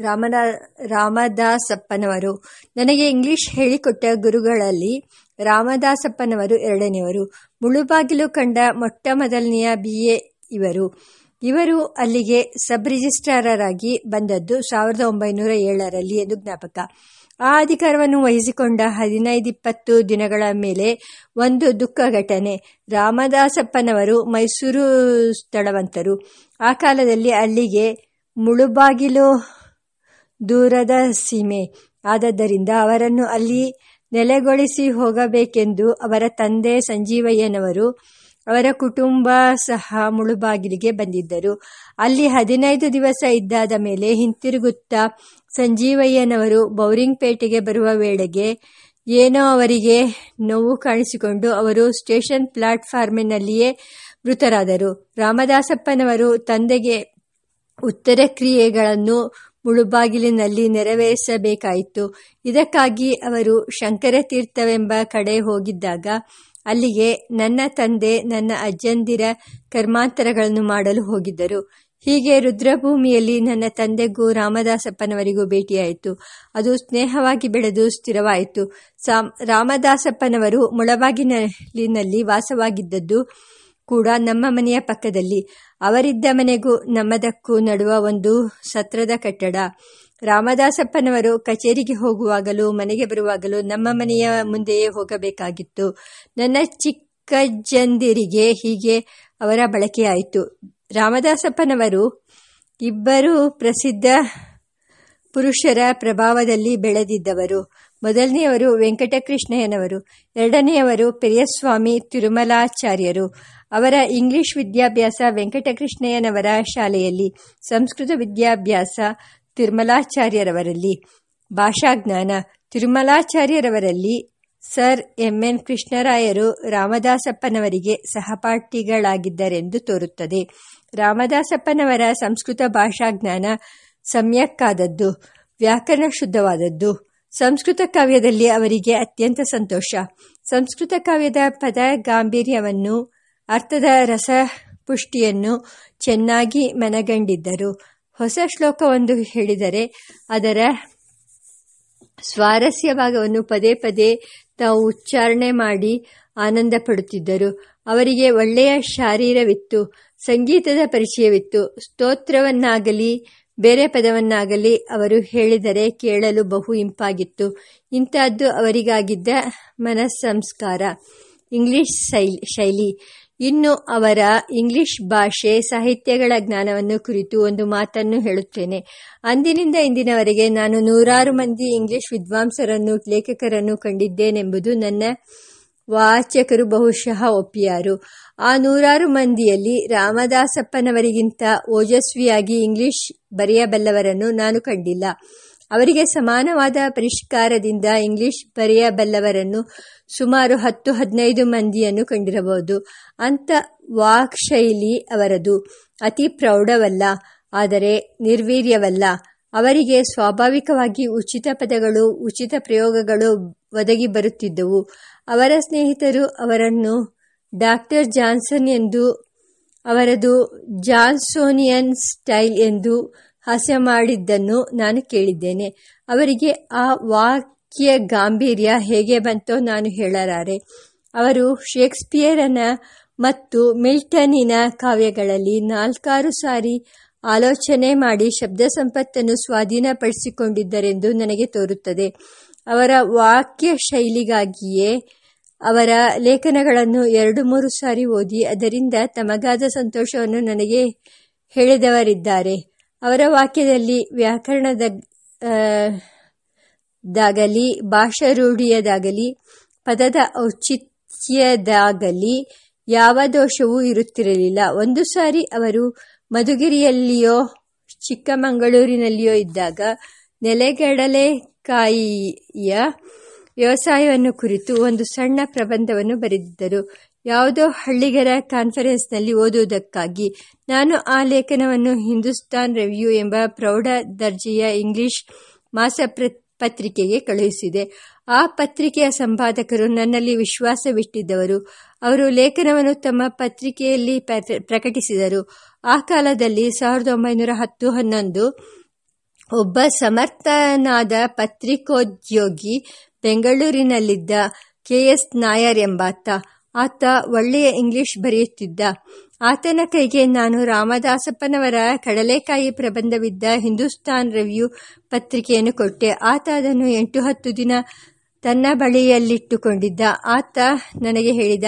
ರಾಮನಾ, ರಾಮದಾಸಪ್ಪನವರು. ನನಗೆ ಇಂಗ್ಲಿಷ್ ಹೇಳಿಕೊಟ್ಟ ಗುರುಗಳಲ್ಲಿ ರಾಮದಾಸಪ್ಪನವರು ಎರಡನೆಯವರು. ಮುಳುಬಾಗಿಲು ಕಂಡ ಮೊಟ್ಟ ಮೊದಲನೆಯ ಬಿ ಎ ಇವರು. ಇವರು ಅಲ್ಲಿಗೆ ಸಬ್ ರಿಜಿಸ್ಟ್ರಾರರಾಗಿ ಬಂದದ್ದು ಸಾವಿರದ ಒಂಬೈನೂರ ಏಳರಲ್ಲಿ ಎಂದು ಜ್ಞಾಪಕ. ಆ ಅಧಿಕಾರವನ್ನು ವಹಿಸಿಕೊಂಡ ಹದಿನೈದಿಪ್ಪತ್ತು ದಿನಗಳ ಮೇಲೆ ಒಂದು ದುಃಖ ಘಟನೆ. ರಾಮದಾಸಪ್ಪನವರು ಮೈಸೂರು ಸ್ಥಳವಂತರು. ಆ ಕಾಲದಲ್ಲಿ ಅಲ್ಲಿಗೆ ಮುಳುಬಾಗಿಲು ದೂರದ ಸೀಮೆ. ಆದದ್ದರಿಂದ ಅವರನ್ನು ಅಲ್ಲಿ ನೆಲೆಗೊಳಿಸಿ ಹೋಗಬೇಕೆಂದು ಅವರ ತಂದೆ ಸಂಜೀವಯ್ಯನವರು ಅವರ ಕುಟುಂಬ ಸಹ ಮುಳುಬಾಗಿಲಿಗೆ ಬಂದಿದ್ದರು. ಅಲ್ಲಿ ಹದಿನೈದು ದಿವಸ ಇದ್ದಾದ ಮೇಲೆ ಹಿಂತಿರುಗುತ್ತಾ ಸಂಜೀವಯ್ಯನವರು ಬೌರಿಂಗ್ಪೇಟೆಗೆ ಬರುವ ವೇಳೆಗೆ ಏನೋ ಅವರಿಗೆ ನೋವು ಕಾಣಿಸಿಕೊಂಡು ಅವರು ಸ್ಟೇಷನ್ ಪ್ಲಾಟ್ಫಾರ್ಮಿನಲ್ಲಿಯೇ ಮೃತರಾದರು. ರಾಮದಾಸಪ್ಪನವರು ತಂದೆಗೆ ಉತ್ತರ ಕ್ರಿಯೆಗಳನ್ನು ಮುಳುಬಾಗಿಲಿನಲ್ಲಿ ನೆರವೇರಿಸಬೇಕಾಯಿತು. ಇದಕ್ಕಾಗಿ ಅವರು ಶಂಕರತೀರ್ಥವೆಂಬ ಕಡೆ ಹೋಗಿದ್ದಾಗ, ಅಲ್ಲಿಗೆ ನನ್ನ ತಂದೆ, ನನ್ನ ಅಜ್ಜಂದಿರ ಕರ್ಮಾಂತರಗಳನ್ನು ಮಾಡಲು ಹೋಗಿದ್ದರು. ಹೀಗೆ ರುದ್ರಭೂಮಿಯಲ್ಲಿ ನನ್ನ ತಂದೆಗೂ ರಾಮದಾಸಪ್ಪನವರಿಗೂ ಭೇಟಿಯಾಯಿತು. ಅದು ಸ್ನೇಹವಾಗಿ ಬೆಳೆದು ಸ್ಥಿರವಾಯಿತು. ರಾಮದಾಸಪ್ಪನವರು ಮುಳಬಾಗಿಲಿನಲ್ಲಿ ವಾಸವಾಗಿದ್ದದ್ದು ಕೂಡ ನಮ್ಮ ಮನೆಯ ಪಕ್ಕದಲ್ಲಿ. ಅವರಿದ್ದ ಮನೆಗೂ ನಮ್ಮದಕ್ಕೂ ನಡುವ ಒಂದು ಸತ್ರದ ಕಟ್ಟಡ. ರಾಮದಾಸಪ್ಪನವರು ಕಚೇರಿಗೆ ಹೋಗುವಾಗಲೂ, ಮನೆಗೆ ಬರುವಾಗಲೂ ನಮ್ಮ ಮನೆಯ ಮುಂದೆಯೇ ಹೋಗಬೇಕಾಗಿತ್ತು. ನನ್ನ ಚಿಕ್ಕಜ್ಜಂದಿರಿಗೆ ಹೀಗೆ ಅವರ ಬಳಕೆಯಾಯಿತು ರಾಮದಾಸಪ್ಪನವರು ಇಬ್ಬರು ಪ್ರಸಿದ್ಧ ಪುರುಷರ ಪ್ರಭಾವದಲ್ಲಿ ಬೆಳೆದಿದ್ದವರು. ಮೊದಲನೆಯವರು ವೆಂಕಟಕೃಷ್ಣಯ್ಯನವರು, ಎರಡನೆಯವರು ಪೆರಿಯಸ್ವಾಮಿ ತಿರುಮಲಾಚಾರ್ಯರು. ಅವರ ಇಂಗ್ಲಿಷ್ ವಿದ್ಯಾಭ್ಯಾಸ ವೆಂಕಟಕೃಷ್ಣಯ್ಯನವರ ಶಾಲೆಯಲ್ಲಿ, ಸಂಸ್ಕೃತ ವಿದ್ಯಾಭ್ಯಾಸ ತಿರುಮಲಾಚಾರ್ಯರವರಲ್ಲಿ. ಭಾಷಾಜ್ಞಾನ ತಿರುಮಲಾಚಾರ್ಯರವರಲ್ಲಿ ಸರ್ ಎಂಎನ್ ಕೃಷ್ಣರಾಯರು ರಾಮದಾಸಪ್ಪನವರಿಗೆ ಸಹಪಾಠಿಗಳಾಗಿದ್ದರೆಂದು ತೋರುತ್ತದೆ. ರಾಮದಾಸಪ್ಪನವರ ಸಂಸ್ಕೃತ ಭಾಷಾಜ್ಞಾನ ಸಮ್ಯಕ್ಕಾದದ್ದು, ವ್ಯಾಕರಣ ಶುದ್ಧವಾದದ್ದು. ಸಂಸ್ಕೃತ ಕಾವ್ಯದಲ್ಲಿ ಅವರಿಗೆ ಅತ್ಯಂತ ಸಂತೋಷ. ಸಂಸ್ಕೃತ ಕಾವ್ಯದ ಪದ ಗಾಂಭೀರ್ಯವನ್ನು, ಅರ್ಥದ ರಸ ಪುಷ್ಟಿಯನ್ನು ಚೆನ್ನಾಗಿ ಮನಗಂಡಿದ್ದರು. ಹೊಸ ಶ್ಲೋಕವೊಂದು ಹೇಳಿದರೆ ಅದರ ಸ್ವಾರಸ್ಯ ಭಾಗವನ್ನು ಪದೇ ಪದೇ ತಾವು ಉಚ್ಚಾರಣೆ ಮಾಡಿ ಆನಂದ ಪಡುತ್ತಿದ್ದರು ಅವರಿಗೆ ಒಳ್ಳೆಯ ಶಾರೀರವಿತ್ತು, ಸಂಗೀತದ ಪರಿಚಯವಿತ್ತು. ಸ್ತೋತ್ರವನ್ನಾಗಲಿ ಬೇರೆ ಪದವನ್ನಾಗಲಿ ಅವರು ಹೇಳಿದರೆ ಕೇಳಲು ಬಹು ಇಂಪಾಗಿತ್ತು. ಇಂಥದ್ದು ಅವರಿಗಾಗಿದ್ದ ಮನಸ್ಸಂಸ್ಕಾರ. ಇಂಗ್ಲಿಷ್ ಶೈಲಿ. ಇನ್ನು ಅವರ ಇಂಗ್ಲಿಷ್ ಭಾಷೆ ಸಾಹಿತ್ಯಗಳ ಜ್ಞಾನವನ್ನು ಕುರಿತು ಒಂದು ಮಾತನ್ನು ಹೇಳುತ್ತೇನೆ. ಅಂದಿನಿಂದ ಇಂದಿನವರೆಗೆ ನಾನು ನೂರಾರು ಮಂದಿ ಇಂಗ್ಲಿಷ್ ವಿದ್ವಾಂಸರನ್ನು, ಲೇಖಕರನ್ನು ಕಂಡಿದ್ದೇನೆಂಬುದು ನನ್ನ ವಾಚಕರು ಬಹುಶಃ ಒಪ್ಪಿಯಾರು. ಆ ನೂರಾರು ಮಂದಿಯಲ್ಲಿ ರಾಮದಾಸಪ್ಪನವರಿಗಿಂತ ಓಜಸ್ವಿಯಾಗಿ ಇಂಗ್ಲಿಷ್ ಬರೆಯಬಲ್ಲವರನ್ನು ನಾನು ಕಂಡಿಲ್ಲ. ಅವರಿಗೆ ಸಮಾನವಾದ ಪರಿಷ್ಕಾರದಿಂದ ಇಂಗ್ಲಿಷ್ ಬರೆಯಬಲ್ಲವರನ್ನು ಸುಮಾರು ಹತ್ತು, ಹದಿನೈದು ಮಂದಿಯನ್ನು ಕಂಡಿರಬಹುದು. ಅಂತ ವಾಕ್ಶೈಲಿ ಅವರದು. ಅತಿ ಪ್ರೌಢವಲ್ಲ, ಆದರೆ ನಿರ್ವೀರ್ಯವಲ್ಲ. ಅವರಿಗೆ ಸ್ವಾಭಾವಿಕವಾಗಿ ಉಚಿತ ಪದಗಳು, ಉಚಿತ ಪ್ರಯೋಗಗಳು ಒದಗಿ ಬರುತ್ತಿದ್ದವು. ಅವರ ಸ್ನೇಹಿತರು ಅವರನ್ನು ಡಾಕ್ಟರ್ ಜಾನ್ಸನ್ ಎಂದು, ಅವರದು ಜಾನ್ಸೋನಿಯನ್ ಸ್ಟೈಲ್ ಎಂದು ಹಾಸ್ಯ ಮಾಡಿದ್ದನ್ನು ನಾನು ಕೇಳಿದ್ದೇನೆ. ಅವರಿಗೆ ಆ ವಾಕ್ಯ ಗಾಂಭೀರ್ಯ ಹೇಗೆ ಬಂತೋ ನಾನು ಹೇಳಲಾರೆ. ಅವರು ಶೇಕ್ಸ್ಪಿಯರನ ಮತ್ತು ಮಿಲ್ಟನಿನ ಕಾವ್ಯಗಳಲ್ಲಿ ನಾಲ್ಕಾರು ಸಾರಿ ಆಲೋಚನೆ ಮಾಡಿ ಶಬ್ದ ಸಂಪತ್ತನ್ನು ಸ್ವಾಧೀನಪಡಿಸಿಕೊಂಡಿದ್ದರೆಂದು ನನಗೆ ತೋರುತ್ತದೆ. ಅವರ ವಾಕ್ಯ ಶೈಲಿಗಾಗಿಯೇ ಅವರ ಲೇಖನಗಳನ್ನು ಎರಡು ಮೂರು ಸಾರಿ ಓದಿ, ಅದರಿಂದ ತಮಗಾದ ಸಂತೋಷವನ್ನು ನನಗೆ ಹೇಳಿದವರಿದ್ದಾರೆ. ಅವರ ವಾಕ್ಯದಲ್ಲಿ ವ್ಯಾಕರಣದ ದಾಗಲಿ, ಭಾಷಾರೂಢಿಯದಾಗಲಿ, ಪದದ ಔಚಿತ್ಯದಾಗಲಿ ಯಾವ ದೋಷವೂ ಇರುತ್ತಿರಲಿಲ್ಲ. ಒಂದು ಸಾರಿ ಅವರು ಮಧುಗಿರಿಯಲ್ಲಿಯೋ, ಚಿಕ್ಕಮಗಳೂರಿನಲ್ಲಿಯೋ ಇದ್ದಾಗ ನೆಲೆಗಡಲೆಕಾಯಿಯ ವ್ಯವಸಾಯವನ್ನು ಕುರಿತು ಒಂದು ಸಣ್ಣ ಪ್ರಬಂಧವನ್ನು ಬರೆದಿದ್ದರು. ಯಾವುದೋ ಹಳ್ಳಿಗರ ಕಾನ್ಫರೆನ್ಸ್ನಲ್ಲಿ ಓದುವುದಕ್ಕಾಗಿ ನಾನು ಆ ಲೇಖನವನ್ನು ಹಿಂದೂಸ್ತಾನ್ ರಿವ್ಯೂ ಎಂಬ ಪ್ರೌಢ ದರ್ಜೆಯ ಇಂಗ್ಲಿಷ್ ಮಾಸ ಪತ್ರಿಕೆಗೆ ಕಳುಹಿಸಿದೆ. ಆ ಪತ್ರಿಕೆಯ ಸಂಪಾದಕರು ನನ್ನಲ್ಲಿ ವಿಶ್ವಾಸವಿಟ್ಟಿದ್ದವರು. ಅವರು ಲೇಖನವನ್ನು ತಮ್ಮ ಪತ್ರಿಕೆಯಲ್ಲಿ ಪ್ರಕಟಿಸಿದರು. ಆ ಕಾಲದಲ್ಲಿ ಸಾವಿರದ ಒಂಬೈನೂರ ಹತ್ತು ಹನ್ನೊಂದು ಒಬ್ಬ ಸಮರ್ಥನಾದ ಪತ್ರಿಕೋದ್ಯೋಗಿ ಬೆಂಗಳೂರಿನಲ್ಲಿದ್ದ ಕೆ. ಎಸ್. ನಾಯರ್ ಎಂಬಾತ. ಆತ ಒಳ್ಳೆಯ ಇಂಗ್ಲಿಷ್ ಬರೆಯುತ್ತಿದ್ದ. ಆತನ ಕೈಗೆ ನಾನು ರಾಮದಾಸಪ್ಪನವರ ಕಡಲೆಕಾಯಿ ಪ್ರಬಂಧವಿದ್ದ ಹಿಂದೂಸ್ತಾನ್ ರಿವ್ಯೂ ಪತ್ರಿಕೆಯನ್ನು ಕೊಟ್ಟೆ. ಆತ ಅದನ್ನು ಎಂಟು ಹತ್ತು ದಿನ ತನ್ನ ಬಳಿಯಲ್ಲಿಟ್ಟುಕೊಂಡಿದ್ದ. ಆತ ನನಗೆ ಹೇಳಿದ,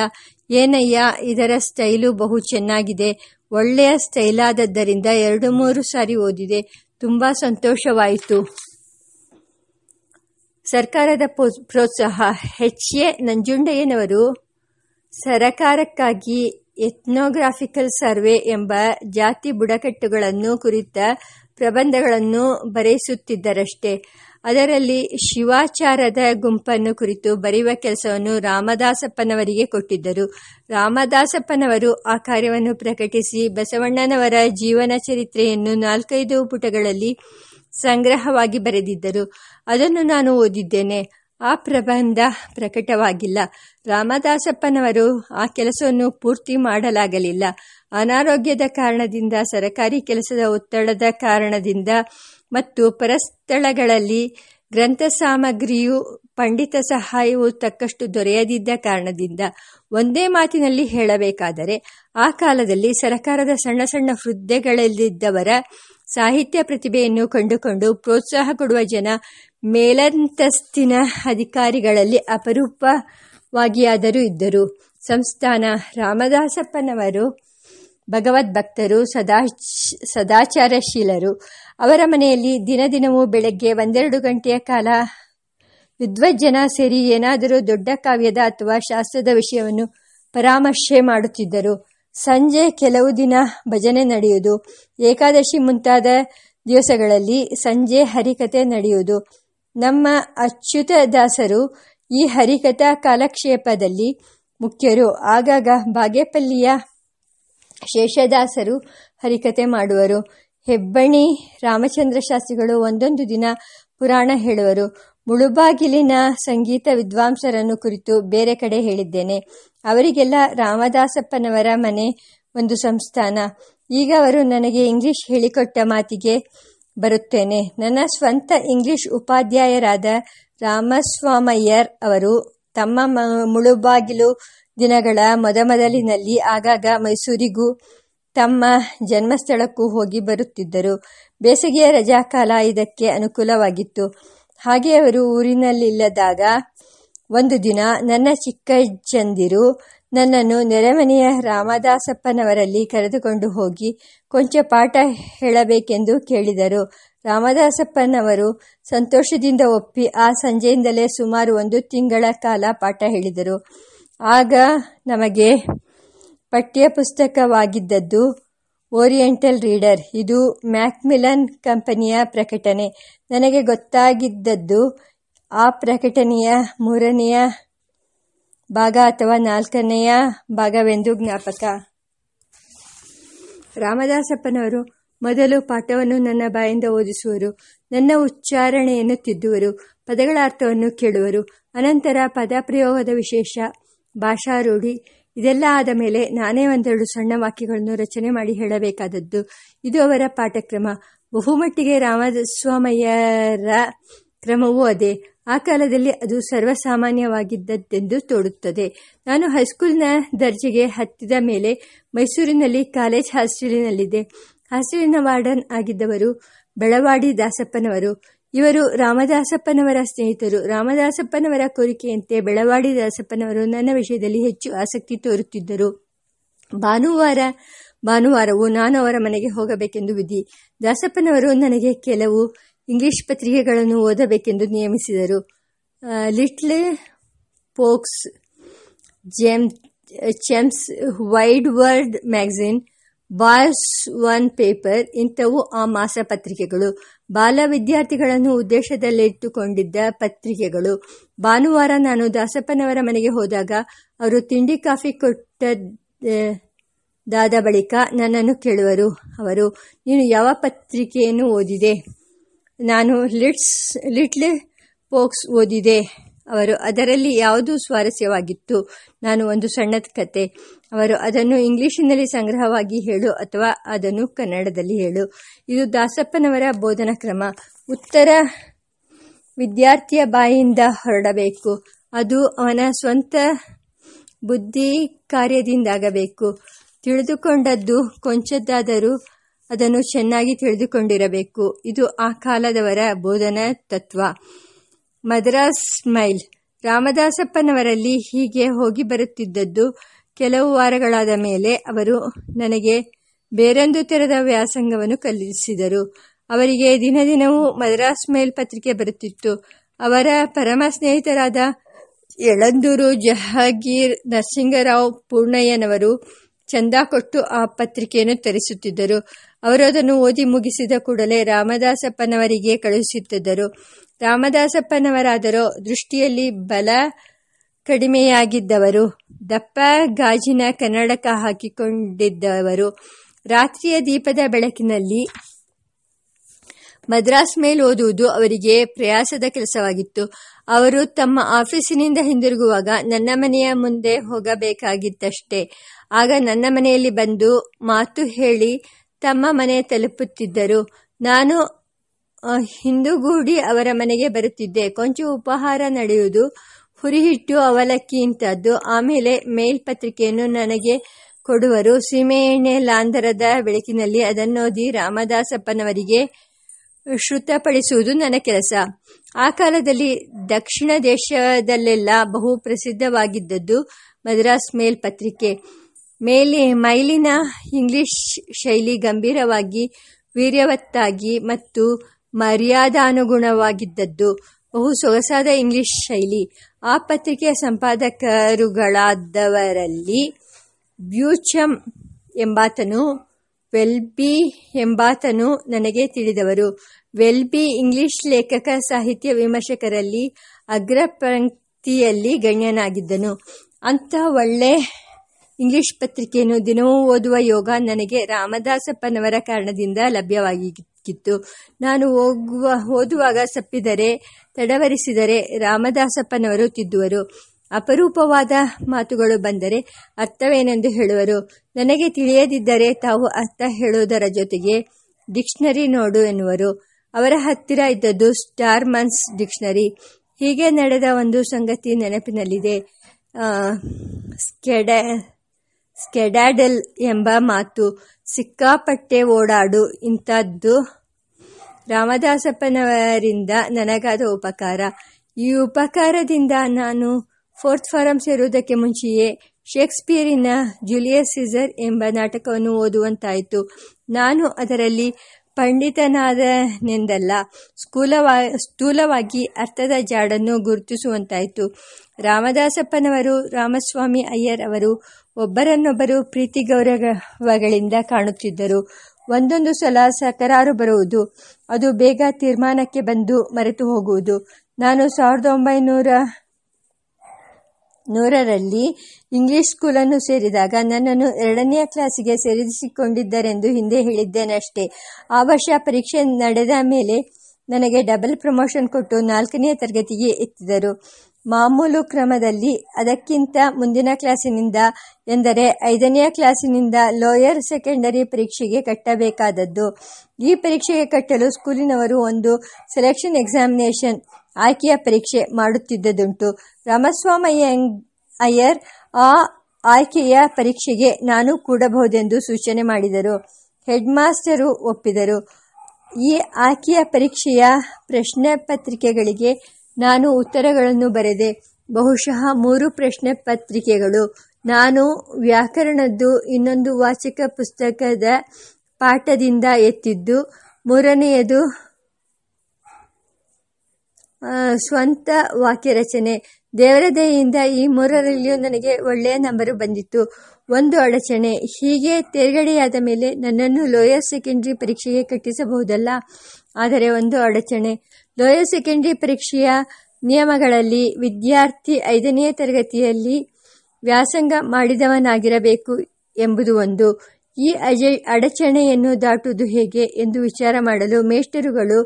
ಏನಯ್ಯ, ಇದರ ಸ್ಟೈಲು ಬಹು ಚೆನ್ನಾಗಿದೆ. ಒಳ್ಳೆಯ ಸ್ಟೈಲಾದದ್ದರಿಂದ ಎರಡು ಮೂರು ಸಾರಿ ಓದಿದೆ. ತುಂಬಾ ಸಂತೋಷವಾಯಿತು. ಸರ್ಕಾರದ ಪ್ರೋತ್ಸಾಹ ಹೆಚ್ ಎ ನಂಜುಂಡಯ್ಯನವರು ಸರಕಾರಕ್ಕಾಗಿ ಎಥ್ನೋಗ್ರಾಫಿಕಲ್ ಸರ್ವೆ ಎಂಬ ಜಾತಿ ಬುಡಕಟ್ಟುಗಳನ್ನು ಕುರಿತ ಪ್ರಬಂಧಗಳನ್ನು ಬರೆಯಿಸುತ್ತಿದ್ದರಷ್ಟೇ ಅದರಲ್ಲಿ ಶಿವಾಚಾರದ ಗುಂಪನ್ನು ಕುರಿತು ಬರೆಯುವ ಕೆಲಸವನ್ನು ರಾಮದಾಸಪ್ಪನವರಿಗೆ ಕೊಟ್ಟಿದ್ದರು. ರಾಮದಾಸಪ್ಪನವರು ಆ ಕಾರ್ಯವನ್ನು ಪ್ರಕಟಿಸಿ ಬಸವಣ್ಣನವರ ಜೀವನ ಚರಿತ್ರೆಯನ್ನು ನಾಲ್ಕೈದು ಪುಟಗಳಲ್ಲಿ ಸಂಗ್ರಹವಾಗಿ ಬರೆದಿದ್ದರು. ಅದನ್ನು ನಾನು ಓದಿದ್ದೇನೆ. ಆ ಪ್ರಬಂಧ ಪ್ರಕಟವಾಗಿಲ್ಲ. ರಾಮದಾಸಪ್ಪನವರು ಆ ಕೆಲಸವನ್ನು ಪೂರ್ತಿ ಮಾಡಲಾಗಲಿಲ್ಲ. ಅನಾರೋಗ್ಯದ ಕಾರಣದಿಂದ, ಸರಕಾರಿ ಕೆಲಸದ ಒತ್ತಡದ ಕಾರಣದಿಂದ ಮತ್ತು ಪರಸ್ಥಳಗಳಲ್ಲಿ ಗ್ರಂಥ ಸಾಮಗ್ರಿಯು ಪಂಡಿತ ಸಹಾಯವು ತಕ್ಕಷ್ಟು ದೊರೆಯದಿದ್ದ ಕಾರಣದಿಂದ ಒಂದೇ ಮಾತಿನಲ್ಲಿ ಹೇಳಬೇಕಾದರೆ, ಆ ಕಾಲದಲ್ಲಿ ಸರಕಾರದ ಸಣ್ಣ ಸಣ್ಣ ಹುದ್ದೆಗಳಲ್ಲಿದ್ದವರ ಸಾಹಿತ್ಯ ಪ್ರತಿಭೆಯನ್ನು ಕಂಡುಕೊಂಡು ಪ್ರೋತ್ಸಾಹ ಕೊಡುವ ಜನ ಮೇಲಂತಸ್ತಿನ ಅಧಿಕಾರಿಗಳಲ್ಲಿ ಅಪರೂಪವಾಗಿಯಾದರೂ ಇದ್ದರು. ಸಂಸ್ಥಾನ ರಾಮದಾಸಪ್ಪನವರು ಭಗವದ್ಭಕ್ತರು ಸದಾ ಸದಾಚಾರಶೀಲರು. ಅವರ ಮನೆಯಲ್ಲಿ ದಿನ ದಿನವೂ ಬೆಳಗ್ಗೆ ಒಂದೆರಡು ಗಂಟೆಯ ಕಾಲ ವಿದ್ವಜ್ಜನ ಸೇರಿ ಏನಾದರೂ ದೊಡ್ಡ ಕಾವ್ಯದ ಅಥವಾ ಶಾಸ್ತ್ರದ ವಿಷಯವನ್ನು ಪರಾಮರ್ಶೆ ಮಾಡುತ್ತಿದ್ದರು. ಸಂಜೆ ಕೆಲವು ದಿನ ಭಜನೆ ನಡೆಯುವುದು. ಏಕಾದಶಿ ಮುಂತಾದ ದಿವಸಗಳಲ್ಲಿ ಸಂಜೆ ಹರಿಕತೆ ನಡೆಯುವುದು. ನಮ್ಮ ಅಚ್ಯುತ ದಾಸರು ಈ ಹರಿಕಥಾ ಕಾಲಕ್ಷೇಪದಲ್ಲಿ ಮುಖ್ಯರು. ಆಗಾಗ ಬಾಗೇಪಲ್ಲಿಯ ಶೇಷದಾಸರು ಹರಿಕತೆ ಮಾಡುವರು. ಹೆಬ್ಬಣಿ ರಾಮಚಂದ್ರ ಶಾಸ್ತ್ರಿಗಳು ಒಂದೊಂದು ದಿನ ಪುರಾಣ ಹೇಳುವರು. ಮುಳುಬಾಗಿಲಿನ ಸಂಗೀತ ವಿದ್ವಾಂಸರನ್ನು ಕುರಿತು ಬೇರೆ ಕಡೆ ಹೇಳಿದ್ದೇನೆ. ಅವರಿಗೆಲ್ಲ ರಾಮದಾಸಪ್ಪನವರ ಮನೆ ಒಂದು ಸಂಸ್ಥಾನ. ಈಗ ಅವರು ನನಗೆ ಇಂಗ್ಲಿಷ್ ಹೇಳಿಕೊಟ್ಟ ಮಾತಿಗೆ ಬರುತ್ತೇನೆ. ನನ್ನ ಸ್ವಂತ ಇಂಗ್ಲಿಷ್ ಉಪಾಧ್ಯಾಯರಾದ ರಾಮಸ್ವಾಮಯ್ಯರ್ ಅವರು ತಮ್ಮ ಮುಳುಬಾಗಿಲು ದಿನಗಳ ಮೊದಮೊದಲಿನಲ್ಲಿ ಆಗಾಗ ಮೈಸೂರಿಗೂ ತಮ್ಮ ಜನ್ಮಸ್ಥಳಕ್ಕೂ ಹೋಗಿ ಬರುತ್ತಿದ್ದರು. ಬೇಸಿಗೆಯ ರಜಾಕಾಲ ಇದಕ್ಕೆ ಅನುಕೂಲವಾಗಿತ್ತು. ಹಾಗೆ ಅವರು ಊರಿನಲ್ಲಿಲ್ಲದಾಗ ಒಂದು ದಿನ ನನ್ನ ಚಿಕ್ಕಜ್ಜಂದಿರು ನನ್ನನ್ನು ನೆರೆಮನೆಯ ರಾಮದಾಸಪ್ಪನವರಲ್ಲಿ ಕರೆದುಕೊಂಡು ಹೋಗಿ ಕೊಂಚ ಪಾಠ ಹೇಳಬೇಕೆಂದು ಕೇಳಿದರು. ರಾಮದಾಸಪ್ಪನವರು ಸಂತೋಷದಿಂದ ಒಪ್ಪಿ ಆ ಸಂಜೆಯಿಂದಲೇ ಸುಮಾರು ಒಂದು ತಿಂಗಳ ಕಾಲ ಪಾಠ ಹೇಳಿದರು. ಆಗ ನಮಗೆ ಪಠ್ಯಪುಸ್ತಕವಾಗಿದ್ದದ್ದು ಓರಿಯೆಂಟಲ್ ರೀಡರ್. ಇದು ಮ್ಯಾಕ್ಮಿಲನ್ ಕಂಪನಿಯ ಪ್ರಕಟಣೆ. ನನಗೆ ಗೊತ್ತಾಗಿದ್ದದ್ದು ಆ ಪ್ರಕಟಣೆಯ ಮೂರನೆಯ ಭಾಗ ಅಥವಾ ನಾಲ್ಕನೆಯ ಭಾಗವೆಂದು ಜ್ಞಾಪಕ. ರಾಮದಾಸಪ್ಪನವರು ಮೊದಲು ಪಾಠವನ್ನು ನನ್ನ ಬಾಯಿಂದ ಓದಿಸುವರು. ನನ್ನ ಉಚ್ಚಾರಣೆಯನ್ನು ತಿದ್ದುವರು. ಪದಗಳ ಅರ್ಥವನ್ನು ಕೇಳುವರು. ಅನಂತರ ಪದಪ್ರಯೋಗದ ವಿಶೇಷ ಭಾಷಾರೂಢಿ. ಇದೆಲ್ಲ ಆದ ಮೇಲೆ ನಾನೇ ಒಂದೆರಡು ಸಣ್ಣ ವಾಕ್ಯಗಳನ್ನು ರಚನೆ ಮಾಡಿ ಹೇಳಬೇಕಾದದ್ದು. ಇದು ಅವರ ಪಾಠಕ್ರಮ ಬಹುಮಟ್ಟಿಗೆ ರಾಮಸ್ವಾಮಯ್ಯರ ಕ್ರಮವೂ ಅದೇ. ಆ ಕಾಲದಲ್ಲಿ ಅದು ಸರ್ವಸಾಮಾನ್ಯವಾಗಿದ್ದದ್ದೆಂದು ತೋಡುತ್ತದೆ ನಾನು ಹೈಸ್ಕೂಲ್ನ ದರ್ಜೆಗೆ ಹತ್ತಿದ ಮೇಲೆ ಮೈಸೂರಿನಲ್ಲಿ ಕಾಲೇಜ್ ಹಾಸ್ಟೆಲಿನಲ್ಲಿದ್ದೆ. ಹಾಸ್ಟೆಲಿನ ವಾರ್ಡನ್ ಆಗಿದ್ದವರು ಬೆಳವಾಡಿ ದಾಸಪ್ಪನವರು. ಇವರು ರಾಮದಾಸಪ್ಪನವರ ಸ್ನೇಹಿತರು. ರಾಮದಾಸಪ್ಪನವರ ಕೋರಿಕೆಯಂತೆ ಬೆಳವಾಡಿ ದಾಸಪ್ಪನವರು ನನ್ನ ವಿಷಯದಲ್ಲಿ ಹೆಚ್ಚು ಆಸಕ್ತಿ ತೋರುತ್ತಿದ್ದರು. ಭಾನುವಾರ, ಭಾನುವಾರವು ನಾನು ಅವರ ಮನೆಗೆ ಹೋಗಬೇಕೆಂದು ವಿಧಿ. ದಾಸಪ್ಪನವರು ನನಗೆ ಕೆಲವು ಇಂಗ್ಲಿಷ್ ಪತ್ರಿಕೆಗಳನ್ನು ಓದಬೇಕೆಂದು ನಿಯಮಿಸಿದರು. Little Folks, Gem, Chums, Wide World Magazine Boys Own Paper ಇಂಥವು ಆ ಮಾಸ ಪತ್ರಿಕೆಗಳು ಬಾಲ ವಿದ್ಯಾರ್ಥಿಗಳನ್ನು ಉದ್ದೇಶದಲ್ಲಿಟ್ಟುಕೊಂಡಿದ್ದ ಪತ್ರಿಕೆಗಳು. ಭಾನುವಾರ ನಾನು ದಾಸಪ್ಪನವರ ಮನೆಗೆ ಹೋದಾಗ ಅವರು ತಿಂಡಿ ಕಾಫಿ ಕೊಟ್ಟದಾದ ಬಳಿಕ ನನ್ನನ್ನು ಕೇಳುವರು. ಅವರು, ನೀನು ಯಾವ ಪತ್ರಿಕೆಯನ್ನು ಓದಿದೆ? ನಾನು ಲಿಟ್ಸ್, ಲಿಟ್ಲ್ ಪೋಕ್ಸ್ ಓದಿದೆ. ಅವರು, ಅದರಲ್ಲಿ ಯಾವುದು ಸ್ವಾರಸ್ಯವಾಗಿತ್ತು? ನಾನು ಒಂದು ಸಣ್ಣ ಕತೆ. ಅವರು, ಅದನ್ನು ಇಂಗ್ಲಿಷಿನಲ್ಲಿ ಸಂಗ್ರಹವಾಗಿ ಹೇಳು ಅಥವಾ ಅದನ್ನು ಕನ್ನಡದಲ್ಲಿ ಹೇಳು. ಇದು ದಾಸಪ್ಪನವರ ಬೋಧನಾ ಕ್ರಮ ಉತ್ತರ ವಿದ್ಯಾರ್ಥಿಯ ಬಾಯಿಂದ ಹೊರಡಬೇಕು. ಅದು ಅವನ ಸ್ವಂತ ಬುದ್ಧಿ ಕಾರ್ಯದಿಂದಾಗಬೇಕು. ತಿಳಿದುಕೊಂಡದ್ದು ಕೊಂಚದ್ದಾದರೂ ಅದನ್ನು ಚೆನ್ನಾಗಿ ತಿಳಿದುಕೊಂಡಿರಬೇಕು. ಇದು ಆ ಕಾಲದವರ ಬೋಧನಾ ತತ್ವ. ಮದ್ರಾಸ್ ಸ್ಮೈಲ್. ರಾಮದಾಸಪ್ಪನವರಲ್ಲಿ ಹೀಗೆ ಹೋಗಿ ಬರುತ್ತಿದ್ದದ್ದು ಕೆಲವು ವಾರಗಳಾದ ಮೇಲೆ ಅವರು ನನಗೆ ಬೇರೊಂದು ತೆರೆದ ವ್ಯಾಸಂಗವನ್ನು ಕಲಿಸಿದರು. ಅವರಿಗೆ ದಿನ ದಿನವೂ ಮದ್ರಾಸ್ ಮೇಲ್ ಪತ್ರಿಕೆ ಬರುತ್ತಿತ್ತು. ಅವರ ಪರಮ ಸ್ನೇಹಿತರಾದ ಯಳಂದೂರು ಜಹಾಗೀರ್ ನರಸಿಂಗರಾವ್ ಪೂರ್ಣಯ್ಯನವರು ಚಂದ ಕೊಟ್ಟು ಆ ಪತ್ರಿಕೆಯನ್ನು ತರಿಸುತ್ತಿದ್ದರು. ಅವರು ಅದನ್ನು ಓದಿ ಮುಗಿಸಿದ ಕೂಡಲೇ ರಾಮದಾಸಪ್ಪನವರಿಗೆ ಕಳುಹಿಸುತ್ತಿದ್ದರು ರಾಮದಾಸಪ್ಪನವರಾದರೋ ದೃಷ್ಟಿಯಲ್ಲಿ ಬಲ ಕಡಿಮೆಯಾಗಿದ್ದವರು, ದಪ್ಪ ಗಾಜಿನ ಕನ್ನಡಕ ಹಾಕಿಕೊಂಡಿದ್ದವರು. ರಾತ್ರಿಯ ದೀಪದ ಬೆಳಕಿನಲ್ಲಿ ಮದ್ರಾಸ್ ಮೇಲ್ ಓದುವುದು ಅವರಿಗೆ ಪ್ರಯಾಸದ ಕೆಲಸವಾಗಿತ್ತು. ಅವರು ತಮ್ಮ ಆಫೀಸಿನಿಂದ ಹಿಂದಿರುಗುವಾಗ ನನ್ನ ಮನೆಯ ಮುಂದೆ ಹೋಗಬೇಕಾಗಿತ್ತಷ್ಟೇ. ಆಗ ನನ್ನ ಮನೆಯಲ್ಲಿ ಬಂದು ಮಾತು ಹೇಳಿ ತಮ್ಮ ಮನೆ ತಲುಪುತ್ತಿದ್ದರು. ನಾನು ಹಿಂದೂಗೂಡಿ ಅವರ ಮನೆಗೆ ಬರುತ್ತಿದ್ದೆ. ಕೊಂಚ ಉಪಹಾರ ನಡೆಯುವುದು ಹುರಿಹಿಟ್ಟು ಅವಲಕ್ಕಿ ಇಂಥದ್ದು ಆಮೇಲೆ ಮೇಲ್ಪತ್ರಿಕೆಯನ್ನು ನನಗೆ ಕೊಡುವರು. ಸೀಮೆಎಣ್ಣೆ ಲಾಂಧರದ ಬೆಳಕಿನಲ್ಲಿ ಅದನ್ನೋದಿ ರಾಮದಾಸಪ್ಪನವರಿಗೆ ಶ್ರುತಪಡಿಸುವುದು ನನ್ನ ಕೆಲಸ. ಆ ಕಾಲದಲ್ಲಿ ದಕ್ಷಿಣ ದೇಶದಲ್ಲೆಲ್ಲ ಬಹು ಪ್ರಸಿದ್ಧವಾಗಿದ್ದದ್ದು ಮದ್ರಾಸ್ ಮೇಲ್ಪತ್ರಿಕೆ. ಮೇಲಿ ಮೈಲಿನ ಇಂಗ್ಲಿಷ್ ಶೈಲಿ ಗಂಭೀರವಾಗಿ, ವೀರ್ಯವತ್ತಾಗಿ ಮತ್ತು ಮರ್ಯಾದಾನುಗುಣವಾಗಿದ್ದದ್ದು. ಬಹು ಸೊಗಸಾದ ಇಂಗ್ಲಿಷ್ ಶೈಲಿ. ಆ ಪತ್ರಿಕೆಯ ಸಂಪಾದಕರುಗಳಾದವರಲ್ಲಿ ಬ್ಯೂಚಮ್ ಎಂಬಾತನು, ವೆಲ್ಬಿ ಎಂಬಾತನು ನನಗೆ ತಿಳಿದವರು. ವೆಲ್ಬಿ ಇಂಗ್ಲಿಷ್ ಲೇಖಕ ಸಾಹಿತ್ಯ ವಿಮರ್ಶಕರಲ್ಲಿ ಅಗ್ರಪಂಕ್ತಿಯಲ್ಲಿ ಗಣ್ಯನಾಗಿದ್ದನು. ಅಂಥ ಒಳ್ಳೆ ಇಂಗ್ಲಿಷ್ ಪತ್ರಿಕೆಯನ್ನು ದಿನವೂ ಓದುವ ಯೋಗ ನನಗೆ ರಾಮದಾಸಪ್ಪನವರ ಕಾರಣದಿಂದ ಲಭ್ಯವಾಗಿತ್ತು. ನಾನು ಹೋಗುವ ಓದುವಾಗ ಸಪ್ಪಿದರೆ, ತಡವರಿಸಿದರೆ ರಾಮದಾಸಪ್ಪನವರು ತಿದ್ದುವರು. ಅಪರೂಪವಾದ ಮಾತುಗಳು ಬಂದರೆ ಅರ್ಥವೇನೆಂದು ಹೇಳುವರು. ನನಗೆ ತಿಳಿಯದಿದ್ದರೆ ತಾವು ಅರ್ಥ ಹೇಳುವುದರ ಜೊತೆಗೆ ಡಿಕ್ಷನರಿ ನೋಡು ಎನ್ನುವರು. ಅವರ ಹತ್ತಿರ ಇದ್ದದ್ದು ಸ್ಟಾರ್ಮನ್ಸ್ ಡಿಕ್ಷನರಿ. ಹೀಗೆ ನಡೆದ ಒಂದು ಸಂಗತಿ ನೆನಪಿನಲ್ಲಿದೆ. ಸ್ಕೆಡ, ಸ್ಕೆಡಾಡಲ್ ಎಂಬ ಮಾತು ಸಿಕ್ಕಾಪಟ್ಟೆ ಓಡಾಡು ಇಂಥದ್ದು ರಾಮದಾಸಪ್ಪನವರಿಂದ ನನಗಾದ ಉಪಕಾರ. ಈ ಉಪಕಾರದಿಂದ ನಾನು ಫೋರ್ತ್ ಫಾರಂ ಸೇರುವುದಕ್ಕೆ ಮುಂಚೆಯೇ ಶೇಕ್ಸ್ಪಿಯರಿನ ಜೂಲಿಯಸ್ ಸೀಸರ್ ಎಂಬ ನಾಟಕವನ್ನು ಓದುವಂತಾಯಿತು. ನಾನು ಅದರಲ್ಲಿ ಪಂಡಿತನಾದನೆಂದಲ್ಲ ಸ್ಕೂಲವಾ ಸ್ಥೂಲವಾಗಿ ಅರ್ಥದ ಜಾಡನ್ನು ಗುರುತಿಸುವಂತಾಯಿತು. ರಾಮದಾಸಪ್ಪನವರು ರಾಮಸ್ವಾಮಿ ಅಯ್ಯರ್ ಅವರು ಒಬ್ಬರನ್ನೊಬ್ಬರು ಪ್ರೀತಿ ಗೌರವಗಳಿಂದ ಕಾಣುತ್ತಿದ್ದರು. ಒಂದೊಂದು ಸಲ ಸಕರಾರು ಬರುವುದು. ಅದು ಬೇಗ ತೀರ್ಮಾನಕ್ಕೆ ಬಂದು ಮರೆತು ಹೋಗುವುದು. ನಾನು ಸಾವಿರದ ಒಂಬೈನೂರ ನೂರರಲ್ಲಿ ಇಂಗ್ಲಿಷ್ ಸ್ಕೂಲನ್ನು ಸೇರಿದಾಗ ನನ್ನನ್ನು ಎರಡನೆಯ ಕ್ಲಾಸಿಗೆ ಸೇರಿಸಿಕೊಂಡಿದ್ದರೆಂದು ಹಿಂದೆ ಹೇಳಿದ್ದೇನಷ್ಟೇ. ಆ ವರ್ಷ ಪರೀಕ್ಷೆ ನಡೆದ ಮೇಲೆ ನನಗೆ ಡಬಲ್ ಪ್ರಮೋಷನ್ ಕೊಟ್ಟು ನಾಲ್ಕನೆಯ ತರಗತಿಗೆ ಎತ್ತಿದರು. ಮಾಮೂಲು ಕ್ರಮದಲ್ಲಿ ಅದಕ್ಕಿಂತ ಮುಂದಿನ ಕ್ಲಾಸಿನಿಂದ, ಎಂದರೆ ಐದನೆಯ ಕ್ಲಾಸಿನಿಂದ ಲೋಯರ್ ಸೆಕೆಂಡರಿ ಪರೀಕ್ಷೆಗೆ ಕಟ್ಟಬೇಕಾದದ್ದು. ಈ ಪರೀಕ್ಷೆಗೆ ಕಟ್ಟಲು ಸ್ಕೂಲಿನವರು ಒಂದು ಸೆಲೆಕ್ಷನ್ ಎಕ್ಸಾಮಿನೇಷನ್ ಆಯ್ಕೆಯ ಪರೀಕ್ಷೆ ಮಾಡುತ್ತಿದ್ದುದುಂಟು. ರಾಮಸ್ವಾಮಯ್ಯ ಅಯ್ಯರ್ ಆ ಆಯ್ಕೆಯ ಪರೀಕ್ಷೆಗೆ ನಾನು ಕೂಡಬಹುದೆಂದು ಸೂಚನೆ ಮಾಡಿದರು. ಹೆಡ್ ಮಾಸ್ಟರು ಒಪ್ಪಿದರು. ಈ ಆಯ್ಕೆಯ ಪರೀಕ್ಷೆಯ ಪ್ರಶ್ನೆ ಪತ್ರಿಕೆಗಳಿಗೆ ನಾನು ಉತ್ತರಗಳನ್ನು ಬರೆದೆ. ಬಹುಶಃ ಮೂರು ಪ್ರಶ್ನೆ ಪತ್ರಿಕೆಗಳು. ನಾನು ವ್ಯಾಕರಣದ್ದು ಇನ್ನೊಂದು ವಾಚಿಕ ಪುಸ್ತಕದ ಪಾಠದಿಂದ ಎತ್ತಿದ್ದು. ಮೂರನೆಯದು ಸ್ವಂತ ವಾಕ್ಯ ರಚನೆ ದೇವರ ದಯೆಯಿಂದ ಈ ಮೂರರಲ್ಲಿಯೂ ನನಗೆ ಒಳ್ಳೆಯ ನಂಬರು ಬಂದಿತ್ತು. ಒಂದು ಅಡಚಣೆ. ಹೀಗೆ ತೇರ್ಗಡೆಯಾದ ಮೇಲೆ ನನ್ನನ್ನು ಲೋಯರ್ ಸೆಕೆಂಡ್ರಿ ಪರೀಕ್ಷೆಗೆ ಕಟ್ಟಿಸಬಹುದಲ್ಲ? ಆದರೆ ಒಂದು ಅಡಚಣೆ. ಲೋಯರ್ ಸೆಕೆಂಡರಿ ಪರೀಕ್ಷೆಯ ನಿಯಮಗಳಲ್ಲಿ ವಿದ್ಯಾರ್ಥಿ ಐದನೇ ತರಗತಿಯಲ್ಲಿ ವ್ಯಾಸಂಗ ಮಾಡಿದವನಾಗಿರಬೇಕು ಎಂಬುದು ಒಂದು. ಈ ಅಜ, ಅಡಚಣೆಯನ್ನು ದಾಟುವುದು ಹೇಗೆ ಎಂದು ವಿಚಾರ ಮಾಡಲು ಮೇಷ್ಟರುಗಳು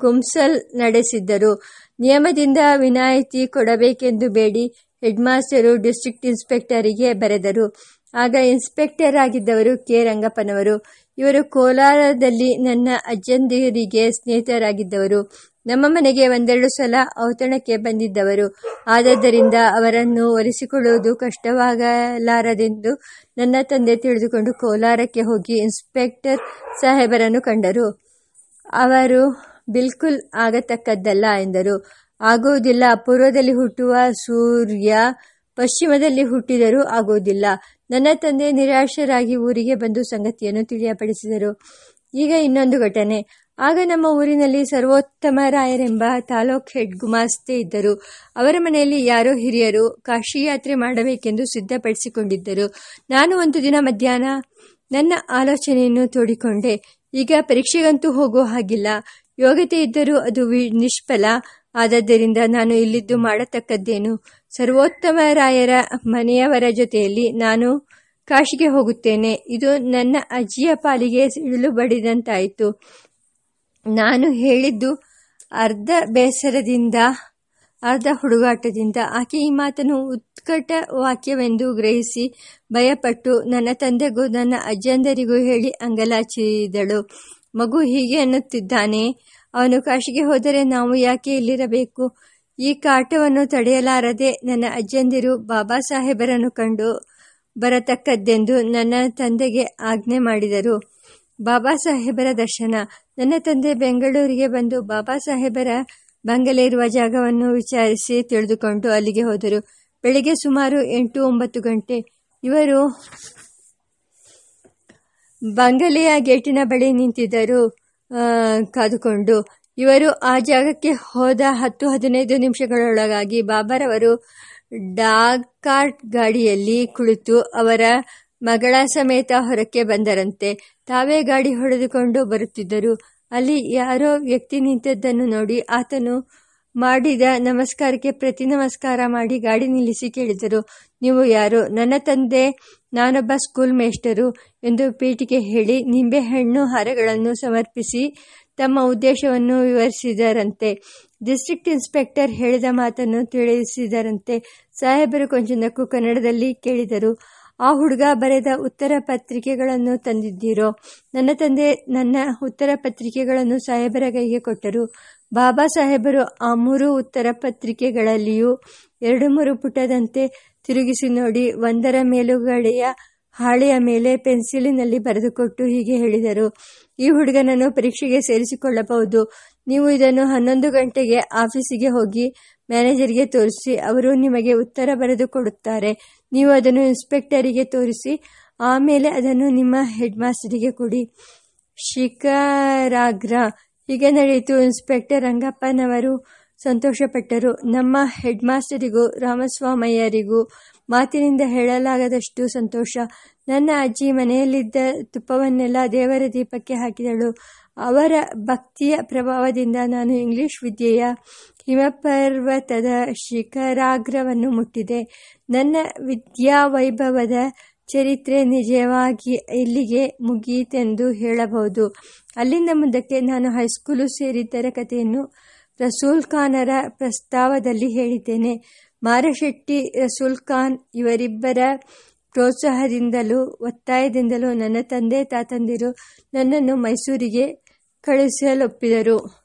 ಕುಂಸಲ್ ನಡೆಸಿದ್ದರು. ನಿಯಮದಿಂದ ವಿನಾಯಿತಿ ಕೊಡಬೇಕೆಂದು ಬೇಡಿ ಹೆಡ್ ಮಾಸ್ಟರು ಡಿಸ್ಟ್ರಿಕ್ಟ್ ಇನ್ಸ್ಪೆಕ್ಟರಿಗೆ ಬರೆದರು. ಆಗ ಇನ್ಸ್ಪೆಕ್ಟರ್ ಆಗಿದ್ದವರು ಕೆ ರಂಗಪ್ಪನವರು. ಇವರು ಕೋಲಾರದಲ್ಲಿ ನನ್ನ ಅಜ್ಜಂದಿರಿಗೆ ಸ್ನೇಹಿತರಾಗಿದ್ದವರು. ನಮ್ಮ ಮನೆಗೆ ಒಂದೆರಡು ಸಲ ಔತಣಕ್ಕೆ ಬಂದಿದ್ದವರು. ಆದ್ದರಿಂದ ಅವರನ್ನು ಒಲಿಸಿಕೊಳ್ಳುವುದು ಕಷ್ಟವಾಗಲಾರದೆಂದು ನನ್ನ ತಂದೆ ತಿಳಿದುಕೊಂಡು ಕೋಲಾರಕ್ಕೆ ಹೋಗಿ ಇನ್ಸ್ಪೆಕ್ಟರ್ ಸಾಹೇಬರನ್ನು ಕಂಡರು. ಅವರು, ಬಿಲ್ಕುಲ್ ಆಗತಕ್ಕದ್ದಲ್ಲ ಎಂದರು. ಆಗುವುದಿಲ್ಲ. ಪೂರ್ವದಲ್ಲಿ ಹುಟ್ಟುವ ಸೂರ್ಯ ಪಶ್ಚಿಮದಲ್ಲಿ ಹುಟ್ಟಿದರೂ ಆಗುವುದಿಲ್ಲ. ನನ್ನ ತಂದೆ ನಿರಾಶರಾಗಿ ಊರಿಗೆ ಬಂದು ಸಂಗತಿಯನ್ನು ತಿಳಿಯಪಡಿಸಿದರು. ಈಗ ಇನ್ನೊಂದು ಘಟನೆ. ಆಗ ನಮ್ಮ ಊರಿನಲ್ಲಿ ಸರ್ವೋತ್ತಮ ರಾಯರೆಂಬ ತಾಲೂಕ್ ಹೆಡ್ ಗುಮಾಸ್ತೆ ಇದ್ದರು. ಅವರ ಮನೆಯಲ್ಲಿ ಯಾರೋ ಹಿರಿಯರು ಕಾಶಿ ಯಾತ್ರೆ ಮಾಡಬೇಕೆಂದು ಸಿದ್ಧಪಡಿಸಿಕೊಂಡಿದ್ದರು. ನಾನು ಒಂದು ದಿನ ಮಧ್ಯಾಹ್ನ ನನ್ನ ಆಲೋಚನೆಯನ್ನು ತೋಡಿಕೊಂಡೆ. ಈಗ ಪರೀಕ್ಷೆಗಂತೂ ಹೋಗೋ ಹಾಗಿಲ್ಲ. ಯೋಗ್ಯತೆ ಇದ್ದರೂ ಅದು ನಿಷ್ಫಲ. ಆದದ್ದರಿಂದ ನಾನು ಇಲ್ಲಿದ್ದು ಮಾಡತಕ್ಕದ್ದೇನು? ಸರ್ವೋತ್ತಮರಾಯರ ಮನೆಯವರ ಜೊತೆಯಲ್ಲಿ ನಾನು ಕಾಶಿಗೆ ಹೋಗುತ್ತೇನೆ. ಇದು ನನ್ನ ಅಜ್ಜಿಯ ಪಾಲಿಗೆ ಸಿಡಿಲು ಬಡಿದಂತಾಯಿತು ನಾನು ಹೇಳಿದ್ದು ಅರ್ಧ ಬೇಸರದಿಂದ, ಅರ್ಧ ಹುಡುಗಾಟದಿಂದ. ಆಕೆ ಈ ಮಾತನ್ನು ಉತ್ಕಟ ವಾಕ್ಯವೆಂದು ಗ್ರಹಿಸಿ ಭಯಪಟ್ಟು ನನ್ನ ತಂದೆಗೂ ನನ್ನ ಅಜ್ಜಂದರಿಗೂ ಹೇಳಿ ಅಂಗಲಾಚಿದಳು ಮಗು ಹೀಗೆ ಅನ್ನುತ್ತಿದ್ದಾನೆ ಅವನು ಕಾಶಿಗೆ ಹೋದರೆ ನಾವು ಯಾಕೆ ಇಲ್ಲಿರಬೇಕು? ಈ ಕಾಟವನ್ನು ತಡೆಯಲಾರದೆ ನನ್ನ ಅಜ್ಜಂದಿರು ಬಾಬಾ ಸಾಹೇಬರನ್ನು ಕಂಡು ಬರತಕ್ಕದ್ದೆಂದು ನನ್ನ ತಂದೆಗೆ ಆಜ್ಞೆ ಮಾಡಿದರು. ಬಾಬಾ ಸಾಹೇಬರ ದರ್ಶನ. ನನ್ನ ತಂದೆ ಬೆಂಗಳೂರಿಗೆ ಬಂದು ಬಾಬಾ ಸಾಹೇಬರ ಬಂಗಲೆ ಇರುವ ಜಾಗವನ್ನು ವಿಚಾರಿಸಿ ತಿಳಿದುಕೊಂಡು ಅಲ್ಲಿಗೆ ಹೋದರು. ಬೆಳಿಗ್ಗೆ ಸುಮಾರು ಎಂಟು ಒಂಬತ್ತು ಗಂಟೆ. ಇವರು ಬಂಗಲೆಯ ಗೇಟಿನ ಬಳಿ ನಿಂತಿದ್ದರು. ಕಾದುಕೊಂಡು, ಇವರು ಆ ಜಾಗಕ್ಕೆ ಹೋದ ಹತ್ತು ಹದಿನೈದು ನಿಮಿಷಗಳೊಳಗಾಗಿ ಬಾಬರವರು ಡಾಗ್ ಕಾರ್ಟ್ ಗಾಡಿಯಲ್ಲಿ ಕುಳಿತು ಅವರ ಮಗಳ ಸಮೇತ ಹೊರಕ್ಕೆ ಬಂದರಂತೆ. ತಾವೇ ಗಾಡಿ ಹೊಡೆದುಕೊಂಡು ಬರುತ್ತಿದ್ದರು. ಅಲ್ಲಿ ಯಾರೋ ವ್ಯಕ್ತಿ ನಿಂತದ್ದನ್ನು ನೋಡಿ ಆತನು ಮಾಡಿದ ನಮಸ್ಕಾರಕ್ಕೆ ಪ್ರತಿ ನಮಸ್ಕಾರ ಮಾಡಿ ಗಾಡಿ ನಿಲ್ಲಿಸಿ ಕೇಳಿದರು. ನೀವು ಯಾರು? ನನ್ನ ತಂದೆ ನಾನೊಬ್ಬ ಸ್ಕೂಲ್ ಮೇಷ್ಟರು ಎಂದು ಪೀಠಿಗೆ ಹೇಳಿ ನಿಂಬೆಹಣ್ಣು ಹಾರಗಳನ್ನು ಸಮರ್ಪಿಸಿ ತಮ್ಮ ಉದ್ದೇಶವನ್ನು ವಿವರಿಸಿದರಂತೆ. ಡಿಸ್ಟ್ರಿಕ್ಟ್ ಇನ್ಸ್ಪೆಕ್ಟರ್ ಹೇಳಿದ ಮಾತನ್ನು ತಿಳಿಸಿದರಂತೆ ಸಾಹೇಬರು ಕೊಂಚನಕ್ಕೂ ಕನ್ನಡದಲ್ಲಿ ಕೇಳಿದರು. ಆ ಹುಡುಗ ಬರೆದ ಉತ್ತರ ಪತ್ರಿಕೆಗಳನ್ನು ತಂದಿದ್ದೀರೋ? ನನ್ನ ತಂದೆ ನನ್ನ ಉತ್ತರ ಪತ್ರಿಕೆಗಳನ್ನು ಸಾಹೇಬರ ಕೈಗೆ ಕೊಟ್ಟರು. ಬಾಬಾ ಸಾಹೇಬರು ಆ ಮೂರು ಉತ್ತರ ಪತ್ರಿಕೆಗಳಲ್ಲಿಯೂ ಎರಡು ಮೂರು ಪುಟದಂತೆ ತಿರುಗಿಸಿ ನೋಡಿ. ಒಂದರ ಮೇಲುಗಡೆಯ ಹಾಳೆಯ ಮೇಲೆ ಪೆನ್ಸಿಲಿನಲ್ಲಿ ಬರೆದುಕೊಟ್ಟು ಹೀಗೆ ಹೇಳಿದರು. ಈ ಹುಡುಗನನ್ನು ಪರೀಕ್ಷೆಗೆ ಸೇರಿಸಿಕೊಳ್ಳಬಹುದು. ನೀವು ಇದನ್ನು ಹನ್ನೊಂದು ಗಂಟೆಗೆ ಆಫೀಸಿಗೆ ಹೋಗಿ ಮ್ಯಾನೇಜರ್ಗೆ ತೋರಿಸಿ, ಅವರು ನಿಮಗೆ ಉತ್ತರ ಬರೆದು ಕೊಡುತ್ತಾರೆ ನೀವು ಅದನ್ನು ಇನ್ಸ್ಪೆಕ್ಟರಿಗೆ ತೋರಿಸಿ, ಆಮೇಲೆ ಅದನ್ನು ನಿಮ್ಮ ಹೆಡ್ ಮಾಸ್ಟರಿಗೆ ಕೊಡಿ. ಶಿಖರಾಗ್ರ. ಹೀಗೆ ನಡೆಯಿತು. ಇನ್ಸ್ಪೆಕ್ಟರ್ ರಂಗಪ್ಪನವರು ಸಂತೋಷಪಟ್ಟರು. ನಮ್ಮ ಹೆಡ್ ಮಾಸ್ಟರಿಗೂ ರಾಮಸ್ವಾಮಯ್ಯರಿಗೂ ಮಾತಿನಿಂದ ಹೇಳಲಾಗದಷ್ಟು ಸಂತೋಷ. ನನ್ನ ಅಜ್ಜಿ ಮನೆಯಲ್ಲಿದ್ದ ತುಪ್ಪವನ್ನೆಲ್ಲ ದೇವರ ದೀಪಕ್ಕೆ ಹಾಕಿದಳು. ಅವರ ಭಕ್ತಿಯ ಪ್ರಭಾವದಿಂದ ನಾನು ಇಂಗ್ಲಿಷ್ ವಿದ್ಯೆಯ ಹಿಮಪರ್ವತದ ಶಿಖರಾಗ್ರವನ್ನು ಮುಟ್ಟಿದೆ. ನನ್ನ ವಿದ್ಯಾವೈಭವದ ಚರಿತ್ರೆ ನಿಜವಾಗಿ ಇಲ್ಲಿಗೆ ಮುಗಿಯಿತೆಂದು ಹೇಳಬಹುದು. ಅಲ್ಲಿಂದ ಮುಂದಕ್ಕೆ ನಾನು ಹೈಸ್ಕೂಲು ಸೇರಿದ್ದರ ಕಥೆಯನ್ನು ರಸೂಲ್ ಖಾನರ ಪ್ರಸ್ತಾವದಲ್ಲಿ ಹೇಳಿದ್ದೇನೆ. ಮಾರಶೆಟ್ಟಿ ರಸೂಲ್ ಖಾನ್ ಇವರಿಬ್ಬರ ಪ್ರೋತ್ಸಾಹದಿಂದಲೂ, ಒತ್ತಾಯದಿಂದಲೂ ನನ್ನ ತಂದೆ ತಾತಂದಿರು ನನ್ನನ್ನು ಮೈಸೂರಿಗೆ ಕಳುಹಿಸಲೊಪ್ಪಿದರು.